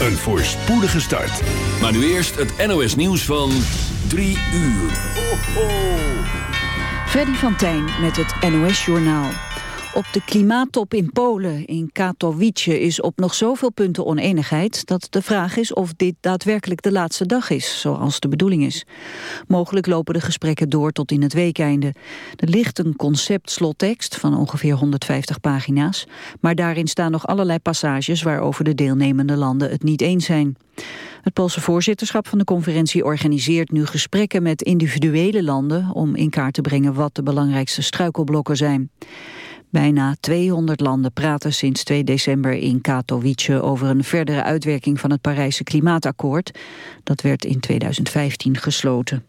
een voorspoedige start. Maar nu eerst het NOS nieuws van 3 uur. Ho. Freddy van Tijn met het NOS Journaal. Op de klimaattop in Polen, in Katowice, is op nog zoveel punten oneenigheid... dat de vraag is of dit daadwerkelijk de laatste dag is, zoals de bedoeling is. Mogelijk lopen de gesprekken door tot in het weekeinde. Er ligt een conceptslottekst van ongeveer 150 pagina's... maar daarin staan nog allerlei passages waarover de deelnemende landen het niet eens zijn. Het Poolse voorzitterschap van de conferentie organiseert nu gesprekken met individuele landen... om in kaart te brengen wat de belangrijkste struikelblokken zijn. Bijna 200 landen praten sinds 2 december in Katowice over een verdere uitwerking van het Parijse klimaatakkoord. Dat werd in 2015 gesloten.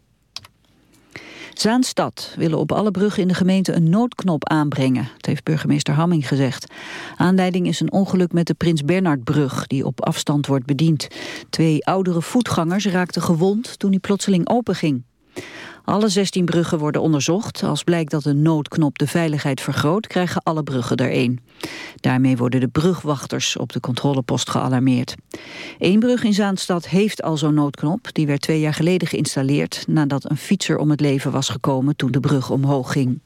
Zaanstad willen op alle bruggen in de gemeente een noodknop aanbrengen. Dat heeft burgemeester Hamming gezegd. Aanleiding is een ongeluk met de Prins Bernhardbrug... die op afstand wordt bediend. Twee oudere voetgangers raakten gewond toen die plotseling openging. Alle 16 bruggen worden onderzocht. Als blijkt dat een noodknop de veiligheid vergroot, krijgen alle bruggen er één. Daarmee worden de brugwachters op de controlepost gealarmeerd. Eén brug in Zaanstad heeft al zo'n noodknop. Die werd twee jaar geleden geïnstalleerd nadat een fietser om het leven was gekomen toen de brug omhoog ging.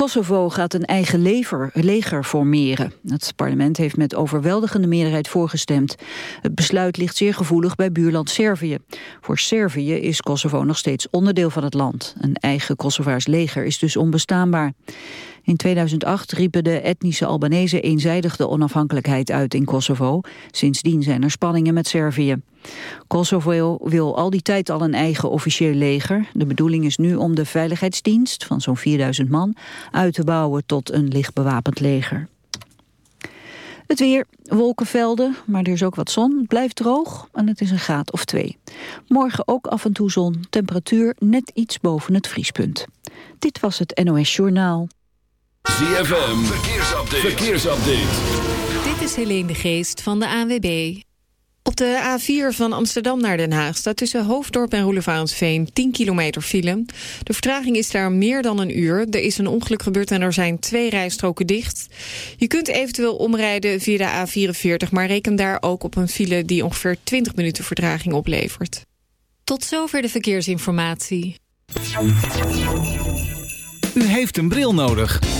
Kosovo gaat een eigen leger formeren. Het parlement heeft met overweldigende meerderheid voorgestemd. Het besluit ligt zeer gevoelig bij buurland Servië. Voor Servië is Kosovo nog steeds onderdeel van het land. Een eigen Kosovaars leger is dus onbestaanbaar. In 2008 riepen de etnische Albanese eenzijdig de onafhankelijkheid uit in Kosovo. Sindsdien zijn er spanningen met Servië. Kosovo wil al die tijd al een eigen officieel leger. De bedoeling is nu om de veiligheidsdienst van zo'n 4000 man uit te bouwen tot een licht bewapend leger. Het weer, wolkenvelden, maar er is ook wat zon. Het blijft droog en het is een graad of twee. Morgen ook af en toe zon, temperatuur net iets boven het vriespunt. Dit was het NOS Journaal. ZFM, verkeersupdate. verkeersupdate. Dit is Helene de Geest van de ANWB. Op de A4 van Amsterdam naar Den Haag staat tussen Hoofddorp en Roelevarensveen 10 kilometer file. De vertraging is daar meer dan een uur. Er is een ongeluk gebeurd en er zijn twee rijstroken dicht. Je kunt eventueel omrijden via de A44, maar reken daar ook op een file die ongeveer 20 minuten vertraging oplevert. Tot zover de verkeersinformatie. U heeft een bril nodig.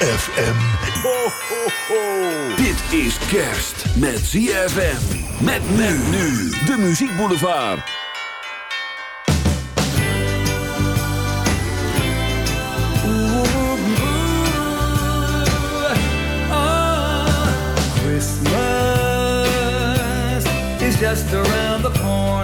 ZFM. Ho, ho, ho. Dit is kerst met ZFM. Met nu nu. De Muziek Boulevard. Ah, ah. Christmas is just around the corner.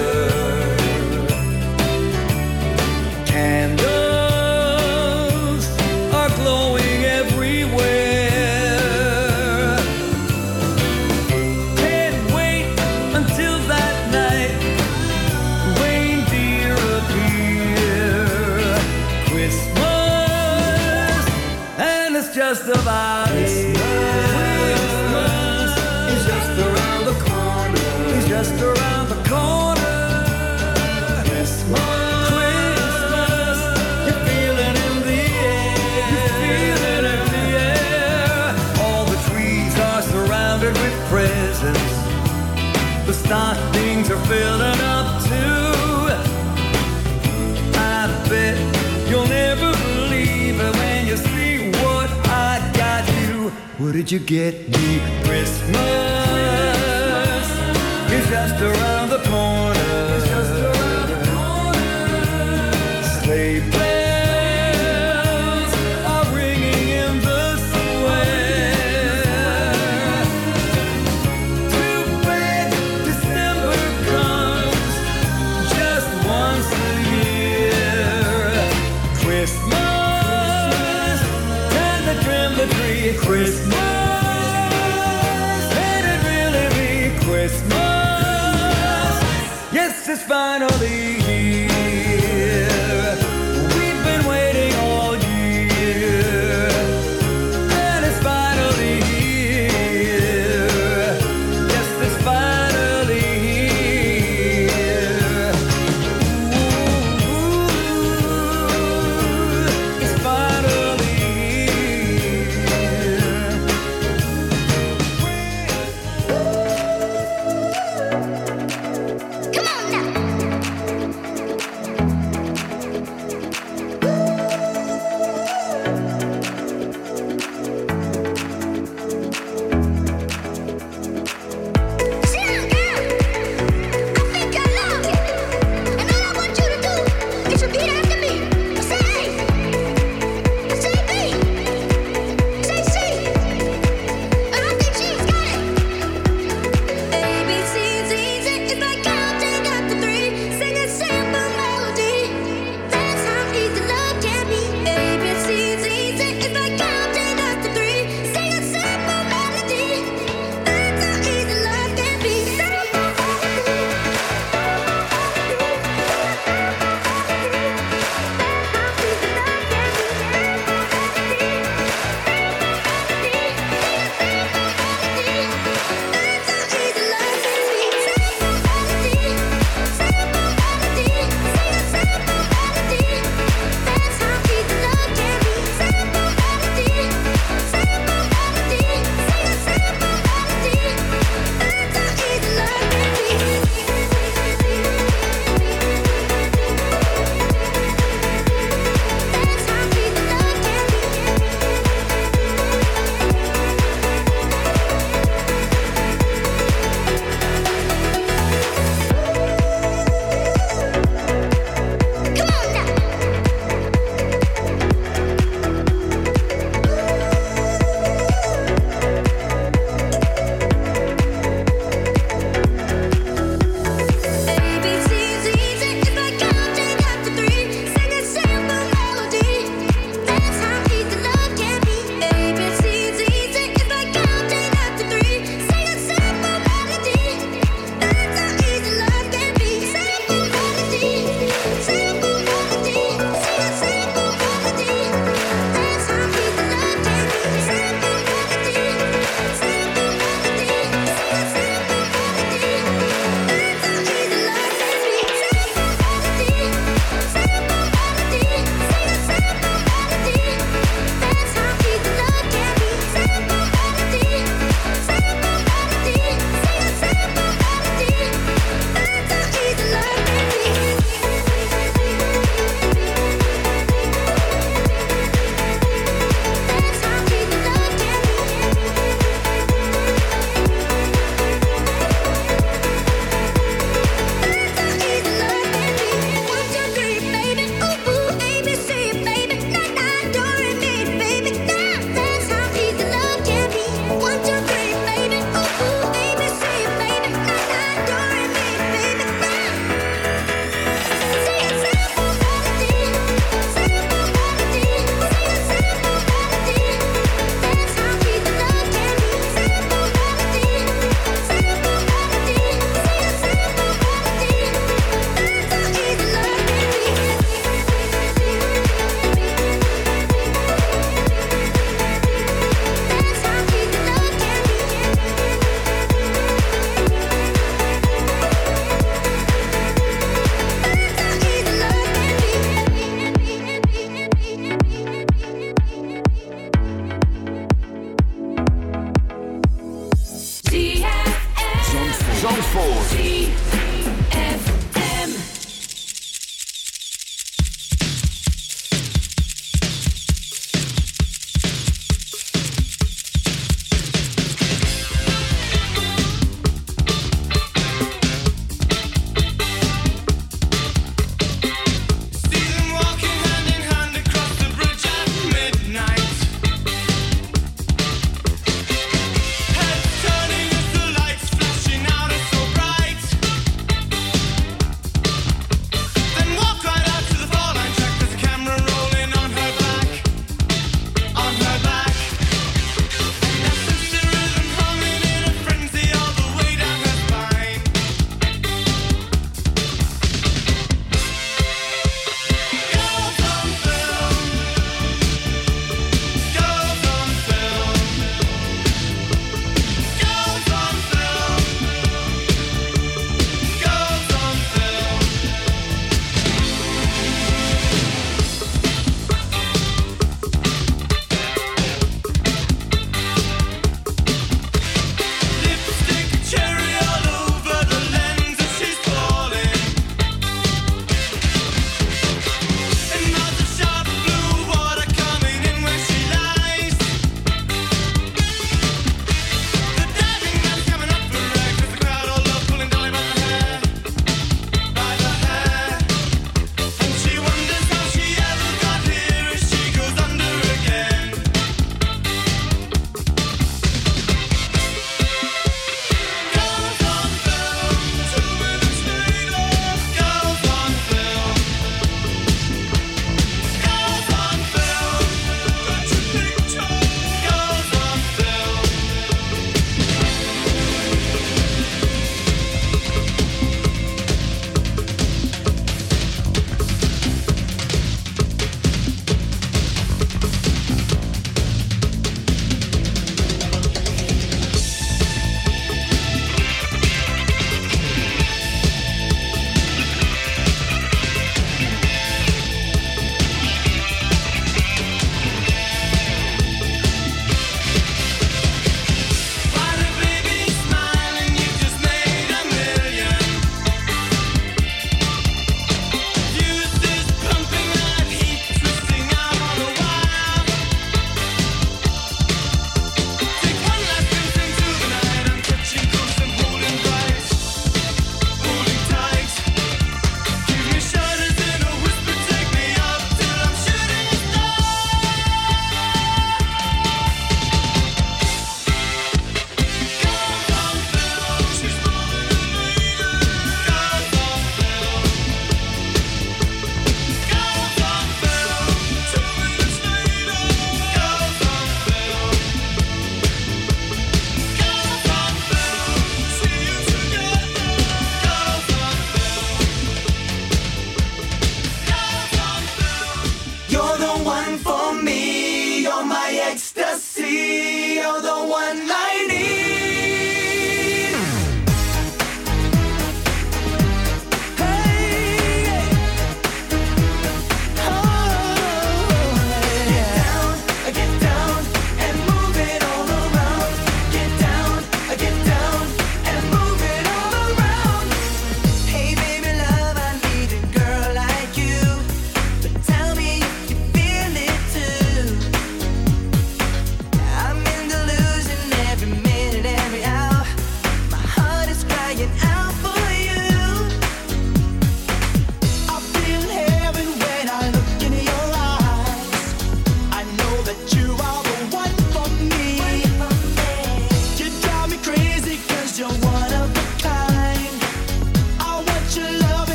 Did you get me Christmas? Christmas. It's just around the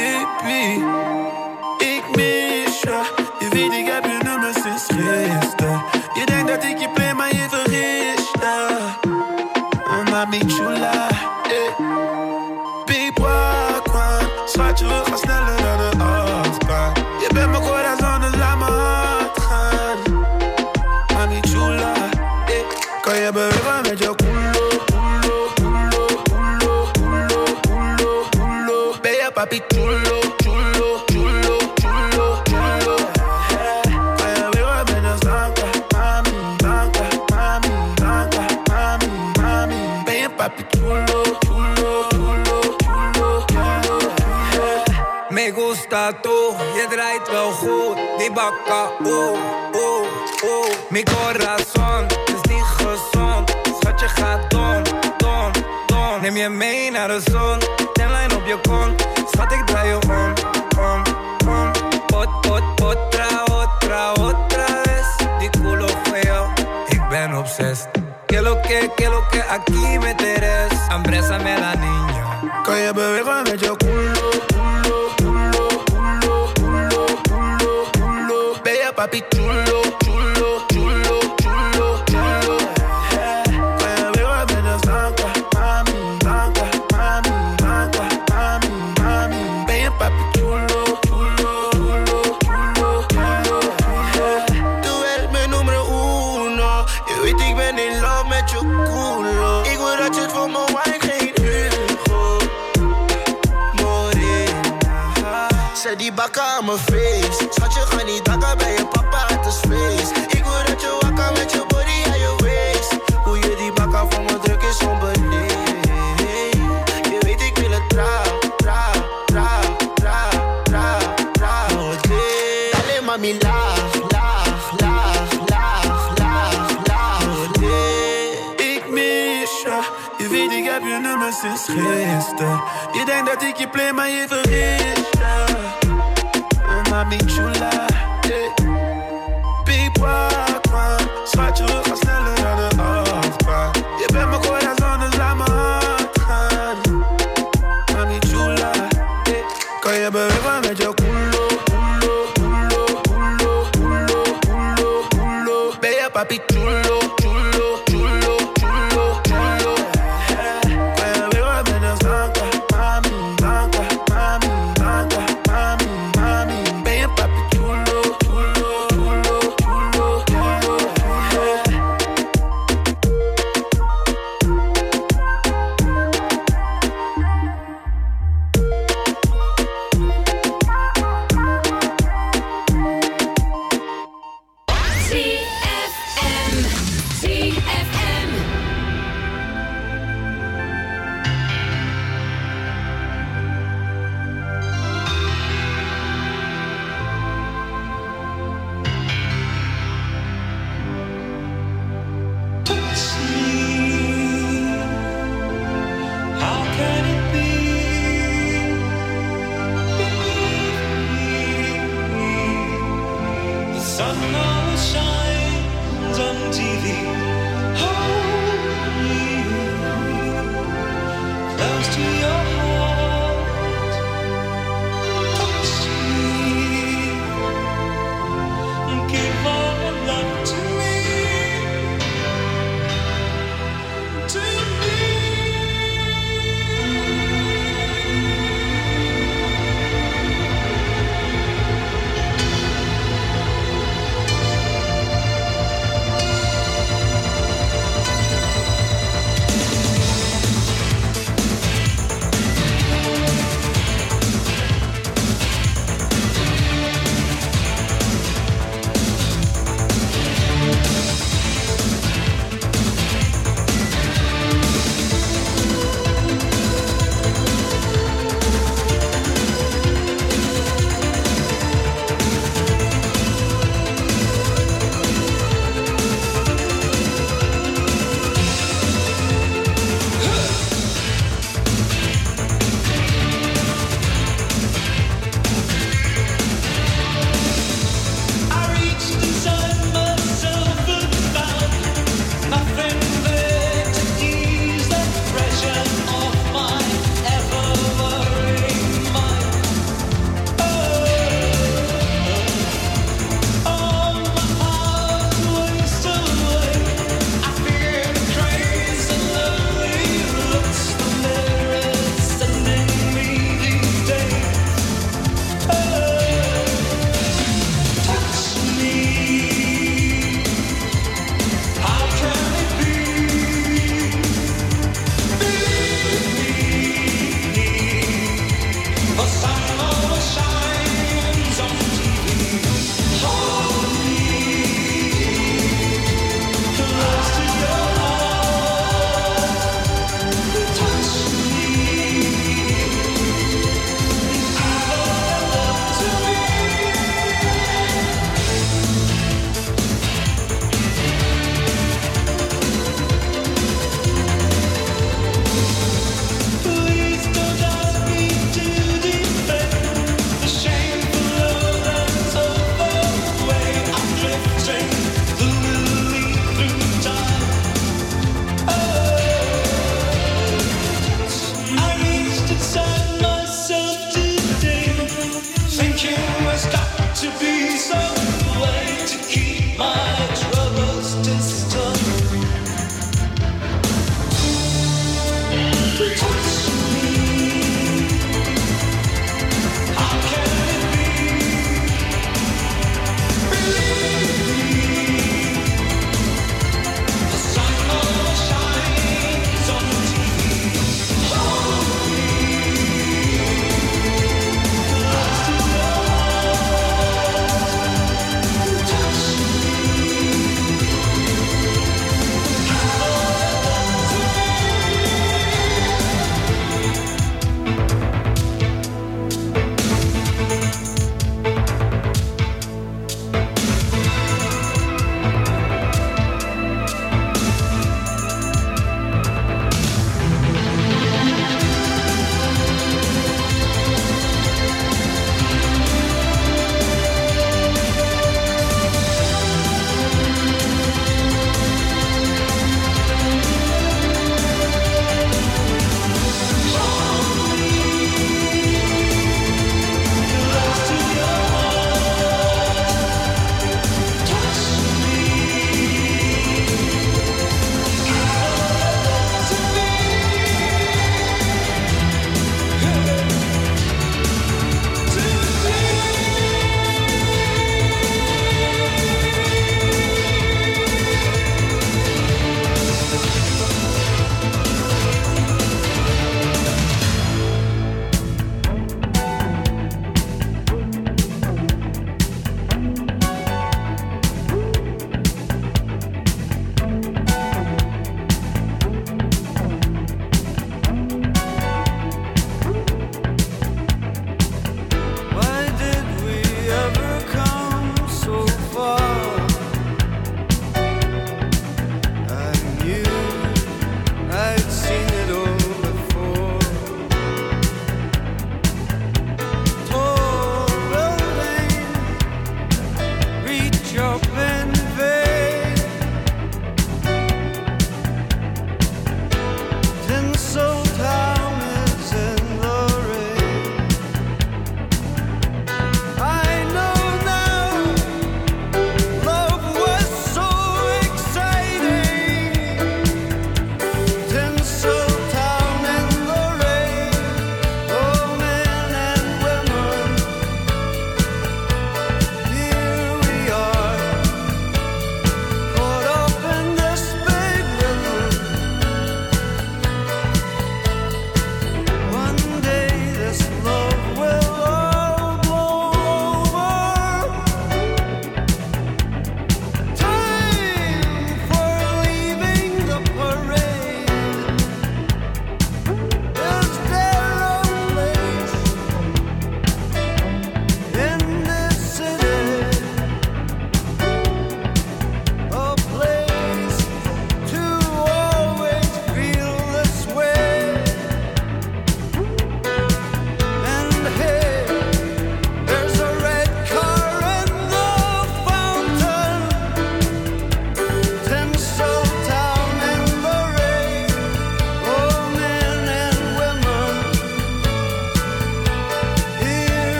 baby. Ik mis je, je weet ik heb Dit rijdt wel goed, die bakka, oeh, oeh, oeh. Mi corazon is niet gezond, Schatje gaat don, don, don. Neem je mee naar de zon, lijn op je kont, schat ik draai je om, om, om. Pot, pot, potra, otra, otra vez, die culo feo. ik ben obsessed. Que lo que, que lo que, aquí me interesa. hambresa me la niña. Calle bebé con el culo. papi chulo, chulo, chulo, chulo, chulo. Me veo apenas agua, mami, agua, mami, agua, mami, mami. Ven papi chulo, chulo, chulo, chulo, chulo. Tú eres mijn nummer uno. Je weet ik ben in love met je culo. Ik wil dat je het voor me wijn geen Hugo. Morena. Zet die bakken aan mijn face. Schatje, ga niet dakken bij je pa. als. Je denkt dat ik je play, maar je vergeet. Oh, mami chula.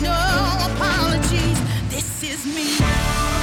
No apologies. This is me.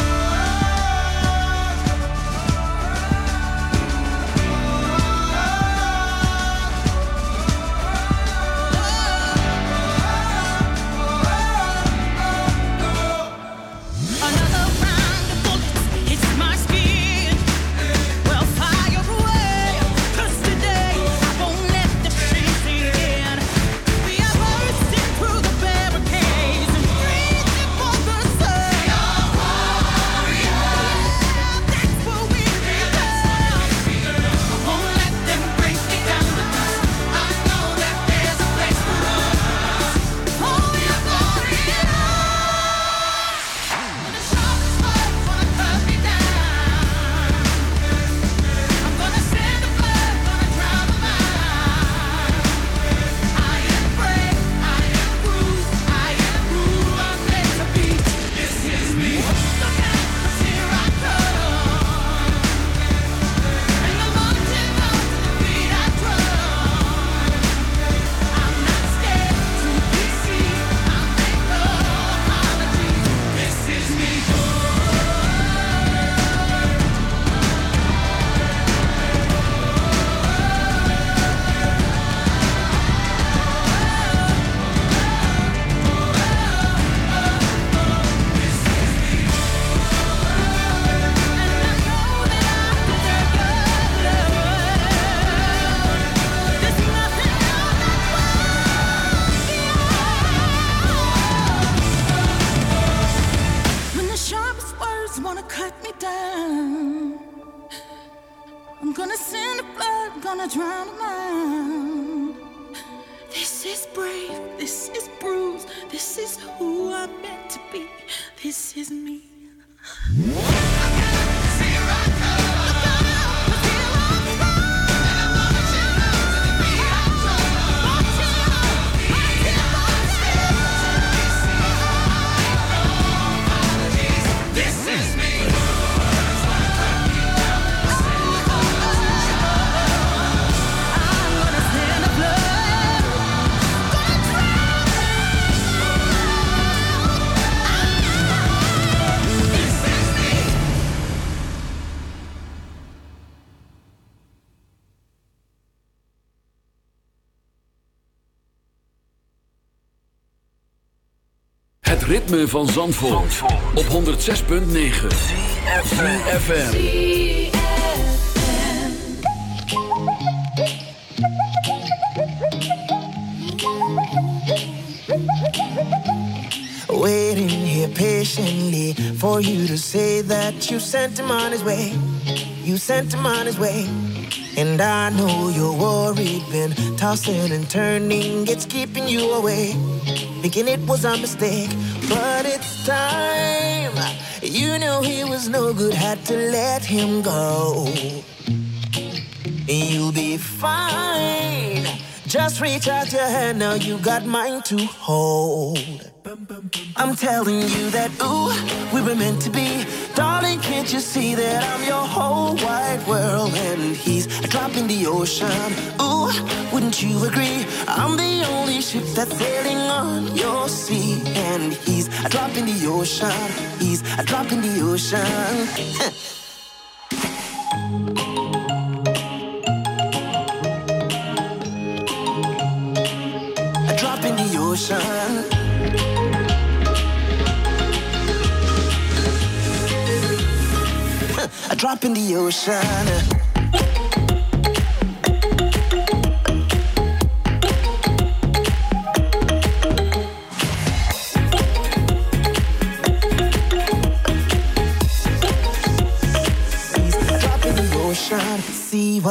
I'm gonna send a blood, gonna drown a mind. This is brave, this is bruised, this is who I'm meant to be, this is me. Ritme van Zandvoort, op 106.9 FM. Waiting here patiently for you to say that you sent him on his way. You sent him on his way. And I know you're worried, been tossing and turning, it's keeping you away. Thinking it was a mistake, but it's time. You know he was no good, had to let him go. You'll be fine. Just reach out your hand, now you got mine to hold. I'm telling you that, ooh, we were meant to be. Darling, can't you see that I'm your whole wide world? And he's a drop in the ocean. Ooh, wouldn't you agree? I'm the only ship that's sailing on your sea, and he's a drop in the ocean. He's a drop in the ocean. a drop in the ocean. a drop in the ocean.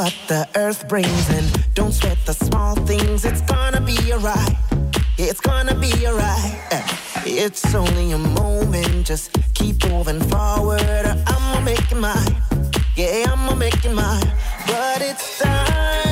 What the earth brings and don't sweat the small things. It's gonna be alright. It's gonna be alright. Eh, It's only a moment. Just keep moving forward. I'ma make it mine. Yeah, I'ma make it mine. But it's time.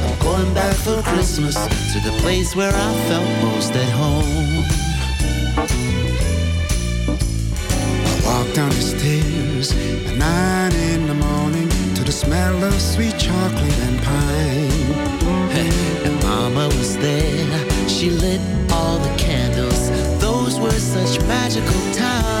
Going back for Christmas to the place where I felt most at home. I walk down the stairs at nine in the morning to the smell of sweet chocolate and pine. And Mama was there. She lit all the candles. Those were such magical times.